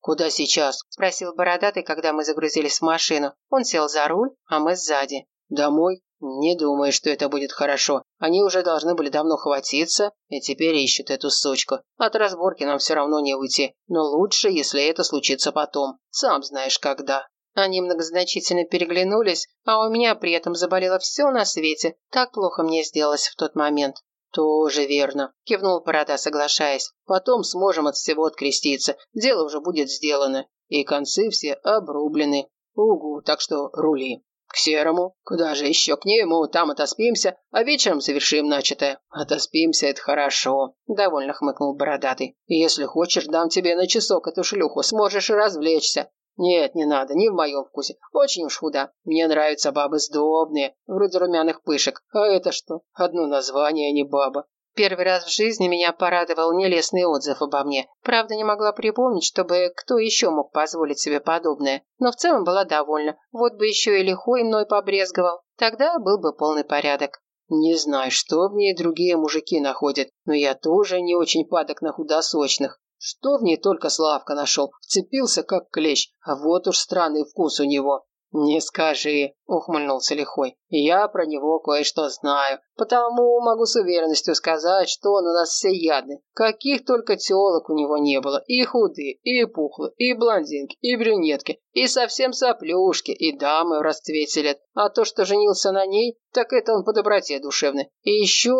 «Куда сейчас?» – спросил Бородатый, когда мы загрузились в машину. Он сел за руль, а мы сзади. «Домой?» «Не думаю, что это будет хорошо. Они уже должны были давно хватиться, и теперь ищут эту сучку. От разборки нам все равно не уйти, но лучше, если это случится потом. Сам знаешь, когда». Они многозначительно переглянулись, а у меня при этом заболело все на свете. Так плохо мне сделалось в тот момент. «Тоже верно», – кивнул Борода, соглашаясь. «Потом сможем от всего откреститься. Дело уже будет сделано. И концы все обрублены. Угу, так что рули». «К Серому? Куда же еще? К нему, там отоспимся, а вечером завершим начатое». «Отоспимся, это хорошо», – довольно хмыкнул Бородатый. «Если хочешь, дам тебе на часок эту шлюху, сможешь развлечься. «Нет, не надо, не в моем вкусе. Очень уж худа. Мне нравятся бабы сдобные, вроде румяных пышек. А это что? Одно название, а не баба». Первый раз в жизни меня порадовал нелестный отзыв обо мне. Правда, не могла припомнить, чтобы кто еще мог позволить себе подобное. Но в целом была довольна. Вот бы еще и лихой мной побрезговал. Тогда был бы полный порядок. Не знаю, что в ней другие мужики находят, но я тоже не очень падок на худосочных. Что в ней только Славка нашел. Вцепился, как клещ. А вот уж странный вкус у него. «Не скажи», — ухмыльнулся Лихой. «Я про него кое-что знаю, потому могу с уверенностью сказать, что он у нас всеядный. Каких только телок у него не было. И худые, и пухлые, и блондинки, и брюнетки, и совсем соплюшки, и дамы в расцвете лет. А то, что женился на ней, так это он по доброте душевной. И еще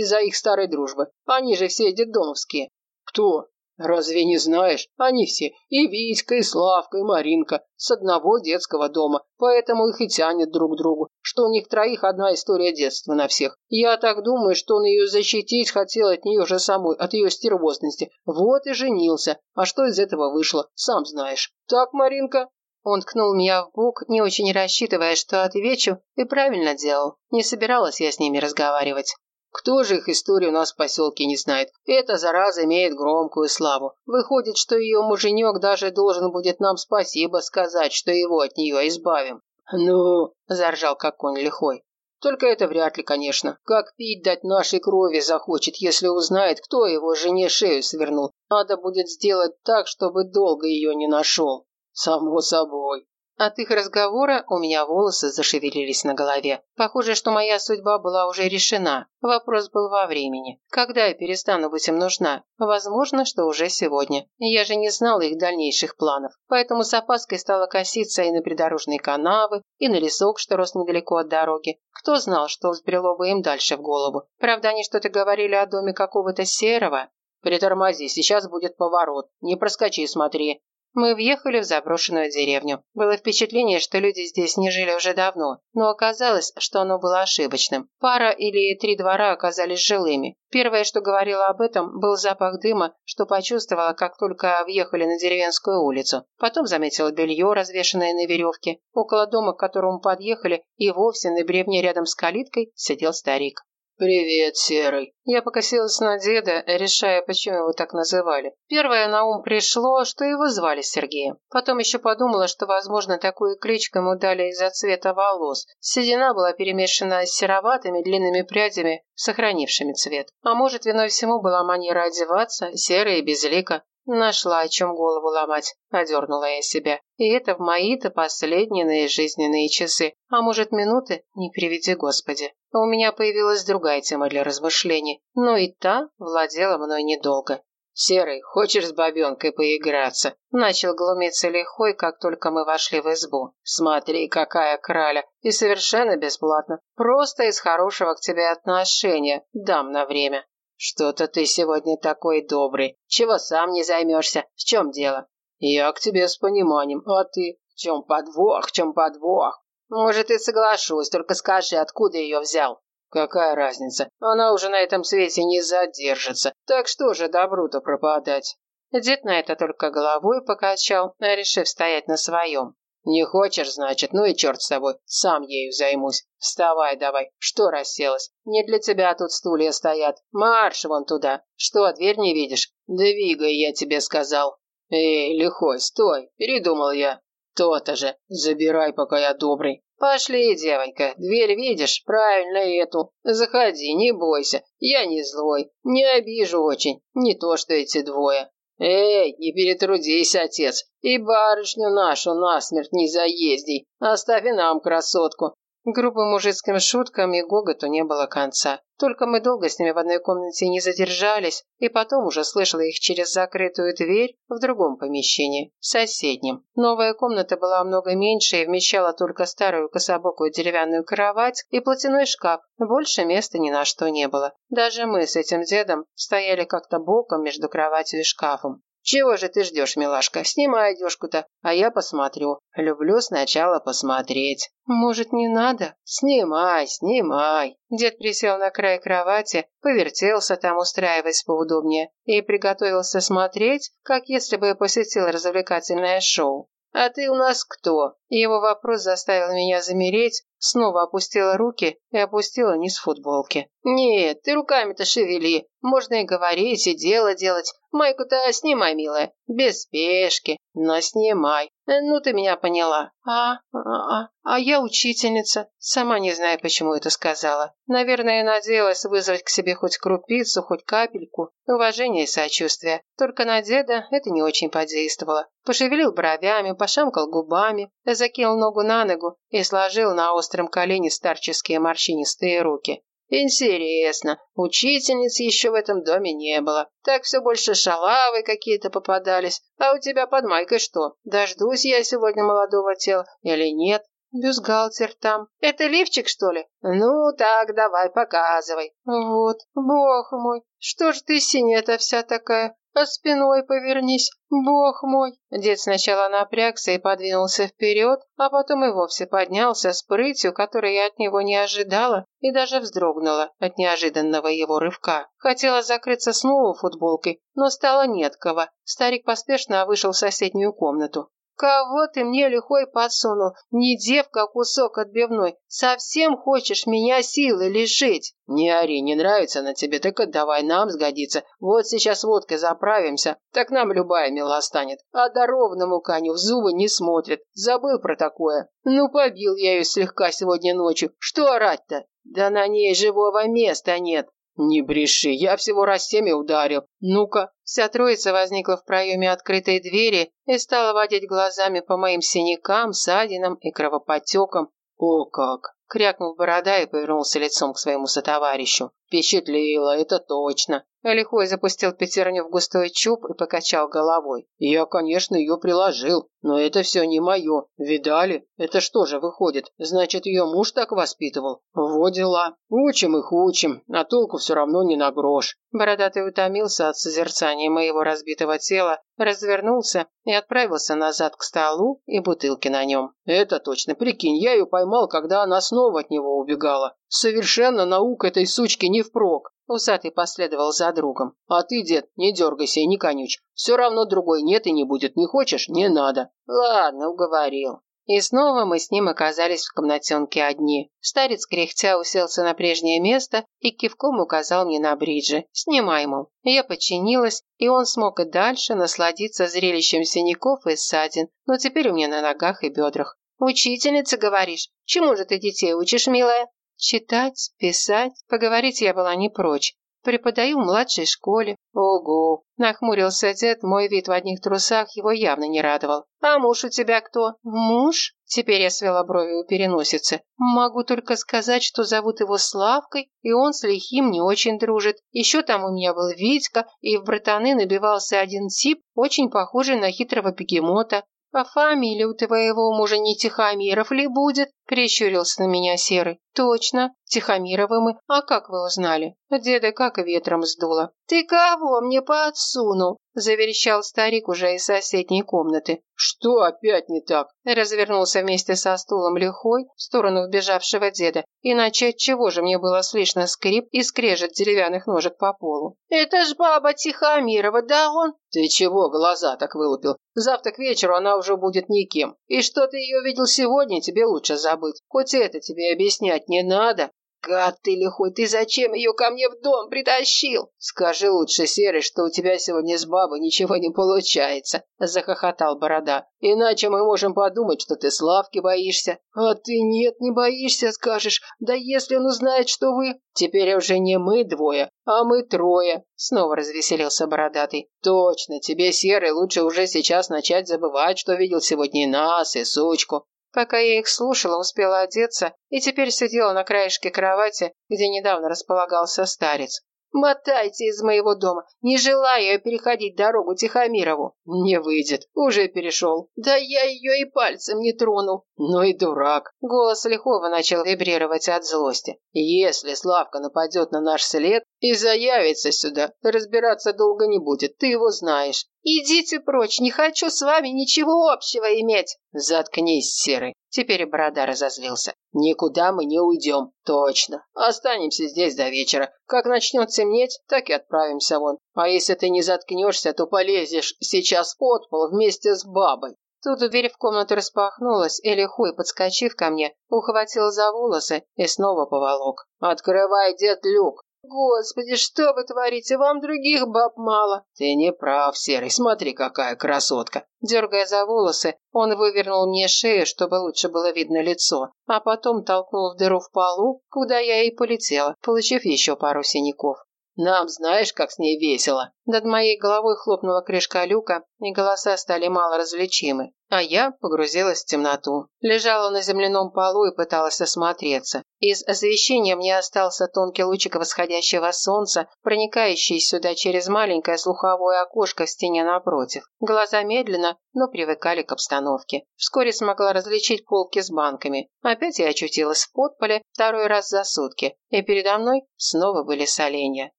из-за их старой дружбы. Они же все детдомовские». «Кто?» Разве не знаешь? Они все, и Витька, и Славка, и Маринка, с одного детского дома, поэтому их и тянет друг к другу, что у них троих одна история детства на всех. Я так думаю, что он ее защитить хотел от нее же самой, от ее стервозности. Вот и женился. А что из этого вышло, сам знаешь. Так, Маринка?» Он ткнул меня в бок, не очень рассчитывая, что отвечу, и правильно делал. Не собиралась я с ними разговаривать. Кто же их историю у нас в поселке не знает? Эта зараза имеет громкую славу. Выходит, что ее муженек даже должен будет нам спасибо сказать, что его от нее избавим. Ну, заржал как конь лихой. Только это вряд ли, конечно. Как пить дать нашей крови захочет, если узнает, кто его жене шею свернул. Надо будет сделать так, чтобы долго ее не нашел. Само собой. От их разговора у меня волосы зашевелились на голове. Похоже, что моя судьба была уже решена. Вопрос был во времени. Когда я перестану быть им нужна? Возможно, что уже сегодня. Я же не знала их дальнейших планов. Поэтому с опаской стала коситься и на придорожные канавы, и на лесок, что рос недалеко от дороги. Кто знал, что взбрело бы им дальше в голову? Правда, они что-то говорили о доме какого-то серого. «Притормози, сейчас будет поворот. Не проскочи, смотри», мы въехали в заброшенную деревню. Было впечатление, что люди здесь не жили уже давно, но оказалось, что оно было ошибочным. Пара или три двора оказались жилыми. Первое, что говорило об этом, был запах дыма, что почувствовала, как только въехали на деревенскую улицу. Потом заметила белье, развешанное на веревке. Около дома, к которому подъехали, и вовсе на бревне рядом с калиткой сидел старик. «Привет, Серый». Я покосилась на деда, решая, почему его так называли. Первое на ум пришло, что его звали Сергеем. Потом еще подумала, что, возможно, такую кличку ему дали из-за цвета волос. Седина была перемешана с сероватыми длинными прядями, сохранившими цвет. А может, виной всему была манера одеваться, серая и безлика. Нашла, о чем голову ломать, одернула я себя. И это в мои-то последние жизненные часы, а может минуты, не приведи Господи. У меня появилась другая тема для размышлений, но и та владела мной недолго. «Серый, хочешь с бабенкой поиграться?» Начал глумиться лихой, как только мы вошли в избу. «Смотри, какая краля! И совершенно бесплатно. Просто из хорошего к тебе отношения. Дам на время». «Что-то ты сегодня такой добрый. Чего сам не займешься? В чем дело?» «Я к тебе с пониманием, а ты? В чем подвох, в чем подвох?» «Может, и соглашусь, только скажи, откуда ее взял?» «Какая разница? Она уже на этом свете не задержится. Так что же добру-то пропадать?» Дед на это только головой покачал, решив стоять на своем. «Не хочешь, значит, ну и черт с тобой, сам ею займусь. Вставай давай, что расселась? Не для тебя тут стулья стоят. Марш вон туда. Что, дверь не видишь? Двигай, я тебе сказал». «Эй, лихой, стой, передумал я». «То-то же, забирай, пока я добрый». «Пошли, девонька, дверь видишь? Правильно эту. Заходи, не бойся, я не злой, не обижу очень, не то что эти двое». Эй, не перетрудись, отец, и барышню нашу насмерть не заездей. Оставь и нам красотку. Грубым мужицким шуткам и гоготу не было конца. Только мы долго с ними в одной комнате не задержались, и потом уже слышала их через закрытую дверь в другом помещении, соседнем. Новая комната была много меньше и вмещала только старую кособокую деревянную кровать и платяной шкаф. Больше места ни на что не было. Даже мы с этим дедом стояли как-то боком между кроватью и шкафом. «Чего же ты ждешь, милашка? Снимай одежку-то, а я посмотрю. Люблю сначала посмотреть». «Может, не надо?» «Снимай, снимай». Дед присел на край кровати, повертелся там, устраиваясь поудобнее, и приготовился смотреть, как если бы посетил развлекательное шоу. «А ты у нас кто?» Его вопрос заставил меня замереть, снова опустила руки и опустила низ футболки. «Нет, ты руками-то шевели. Можно и говорить, и дело делать. Майку-то снимай, милая. Без спешки, но снимай. Ну, ты меня поняла. А, а, а, а я учительница. Сама не знаю, почему это сказала. Наверное, надеялась вызвать к себе хоть крупицу, хоть капельку. Уважение и сочувствие. Только на деда это не очень подействовало. Пошевелил бровями, пошамкал губами, закинул ногу на ногу и сложил на остром колене старческие морщинистые руки. Интересно, учительниц еще в этом доме не было. Так все больше шалавы какие-то попадались. А у тебя под майкой что? Дождусь я сегодня молодого тела или нет? Бюстгальтер там. Это лифчик, что ли? Ну, так, давай, показывай. Вот, бог мой, что ж ты синяя-то вся такая? А спиной повернись, бог мой!» Дед сначала напрягся и подвинулся вперед, а потом и вовсе поднялся с прытью, которой я от него не ожидала, и даже вздрогнула от неожиданного его рывка. Хотела закрыться снова футболкой, но стало нет кого. Старик поспешно вышел в соседнюю комнату. «Кого ты мне лихой подсунул? Не девка, а кусок отбивной. Совсем хочешь меня силы лишить?» «Не ори, не нравится она тебе, так отдавай, нам сгодится. Вот сейчас водкой заправимся, так нам любая мила станет. А дарованному коню в зубы не смотрит. Забыл про такое. Ну, побил я ее слегка сегодня ночью. Что орать-то? Да на ней живого места нет. «Не бреши, я всего раз семь ударил. Ну-ка». Вся троица возникла в проеме открытой двери и стала водить глазами по моим синякам, ссадинам и кровоподтекам. «О как!» — крякнул борода и повернулся лицом к своему сотоварищу. «Впечатлило, это точно. Лихой запустил пятерню в густой чуб и покачал головой. «Я, конечно, ее приложил, но это все не мое. Видали? Это что же выходит? Значит, ее муж так воспитывал? Вот дела. Учим их учим, а толку все равно не на грош». Бородатый утомился от созерцания моего разбитого тела, развернулся и отправился назад к столу и бутылке на нем. «Это точно, прикинь, я ее поймал, когда она снова от него убегала. Совершенно наука этой сучки не впрок. Усатый последовал за другом. «А ты, дед, не дергайся и не конючь. Все равно другой нет и не будет. Не хочешь? Не надо». «Ладно, уговорил». И снова мы с ним оказались в комнатенке одни. Старец кряхтя уселся на прежнее место и кивком указал мне на бриджи. «Снимай, мол». Я подчинилась, и он смог и дальше насладиться зрелищем синяков и ссадин, но теперь у меня на ногах и бедрах. «Учительница, говоришь? Чему же ты детей учишь, милая?» Читать, писать, поговорить я была не прочь. Преподаю в младшей школе. Ого! Нахмурился дед, мой вид в одних трусах его явно не радовал. А муж у тебя кто? Муж? Теперь я свела брови у переносицы. Могу только сказать, что зовут его Славкой, и он с лихим не очень дружит. Еще там у меня был Витька, и в братаны набивался один тип, очень похожий на хитрого бегемота. «А фамилия у твоего мужа не Тихомиров ли будет?» – прищурился на меня Серый. «Точно, Тихомировы мы. А как вы узнали?» Деда как ветром сдуло. «Ты кого мне подсунул?» – заверещал старик уже из соседней комнаты. «Что опять не так?» – развернулся вместе со стулом лихой в сторону вбежавшего деда. Иначе от чего же мне было слышно скрип и скрежет деревянных ножек по полу? «Это ж баба Тихомирова, да он?» «Ты чего глаза так вылупил? Завтра к вечеру она уже будет никем. И что ты ее видел сегодня, тебе лучше забыть. Хоть это тебе объяснять не надо. Гад ты лихой, ты зачем ее ко мне в дом притащил? Скажи лучше, Серый, что у тебя сегодня с бабой ничего не получается, захохотал Борода. Иначе мы можем подумать, что ты Славки боишься. А ты нет, не боишься, скажешь. Да если он узнает, что вы... Теперь уже не мы двое, а мы трое. Снова развеселился Бородатый. Точно, тебе, Серый, лучше уже сейчас начать забывать, что видел сегодня и нас, и сучку. Пока я их слушала, успела одеться и теперь сидела на краешке кровати, где недавно располагался старец. «Мотайте из моего дома! Не желаю я переходить дорогу Тихомирову!» «Не выйдет, уже перешел!» «Да я ее и пальцем не тронул!» «Ну и дурак!» Голос Лихова начал вибрировать от злости. «Если Славка нападет на наш след и заявится сюда, разбираться долго не будет, ты его знаешь!» «Идите прочь, не хочу с вами ничего общего иметь!» «Заткнись, Серый!» Теперь Борода разозлился. «Никуда мы не уйдем, точно. Останемся здесь до вечера. Как начнет темнеть, так и отправимся вон. А если ты не заткнешься, то полезешь сейчас под пол вместе с бабой». Тут дверь в комнату распахнулась, и лихой, подскочив ко мне, ухватил за волосы и снова поволок. «Открывай, дед Люк!» «Господи, что вы творите? Вам других баб мало!» «Ты не прав, Серый, смотри, какая красотка!» Дергая за волосы, он вывернул мне шею, чтобы лучше было видно лицо, а потом толкнул в дыру в полу, куда я и полетела, получив еще пару синяков. Нам знаешь, как с ней весело. Над моей головой хлопнула крышка люка, и голоса стали мало различимы. А я погрузилась в темноту. Лежала на земляном полу и пыталась осмотреться. Из освещения мне остался тонкий лучик восходящего солнца, проникающий сюда через маленькое слуховое окошко в стене напротив. Глаза медленно, но привыкали к обстановке. Вскоре смогла различить полки с банками. Опять я очутилась в подполе, второй раз за сутки, и передо мной снова были соленья.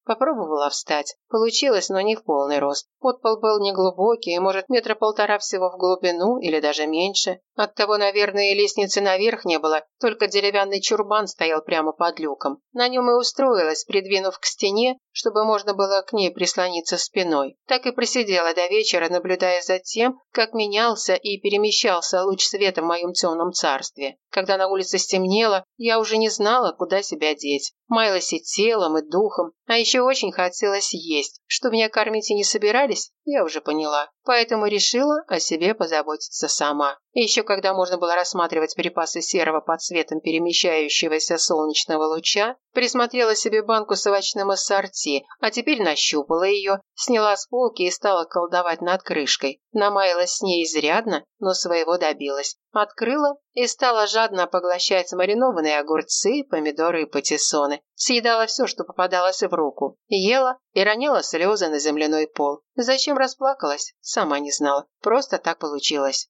Попробовала встать. Получилось, но не в полный рост. Подпол был неглубокий, может, метра полтора всего в глубину или даже меньше. Оттого, наверное, и лестницы наверх не было, только деревянный чурбан стоял прямо под люком. На нем и устроилась, придвинув к стене, чтобы можно было к ней прислониться спиной. Так и просидела до вечера, наблюдая за тем, как менялся и перемещался луч света в моем темном царстве. Когда на улице стемнело, я уже не знала, куда себя деть. Маялась и телом, и духом, а еще очень хотелось есть. Что меня кормить и не собирались, я уже поняла. Поэтому решила о себе позаботиться сама. Еще когда можно было рассматривать припасы серого под светом перемещающегося солнечного луча, присмотрела себе банку с овощным ассорти, а теперь нащупала ее, сняла с полки и стала колдовать над крышкой. Намаялась с ней изрядно, но своего добилась. Открыла и стала жадно поглощать маринованные огурцы, помидоры и патиссоны. Съедала все, что попадалось в руку. Ела и роняла слезы на земляной пол. Зачем расплакалась, сама не знала. Просто так получилось.